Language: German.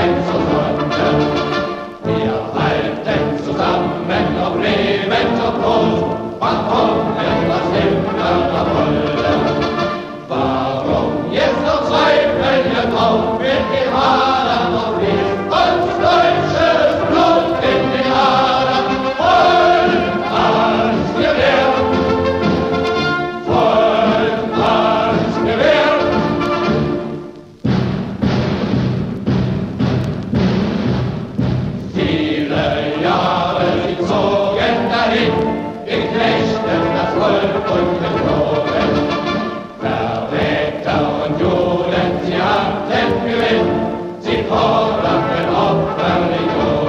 Verein. Wir halten zusammen, ob Leben, ob Tod, was Sie fordern Opfer, die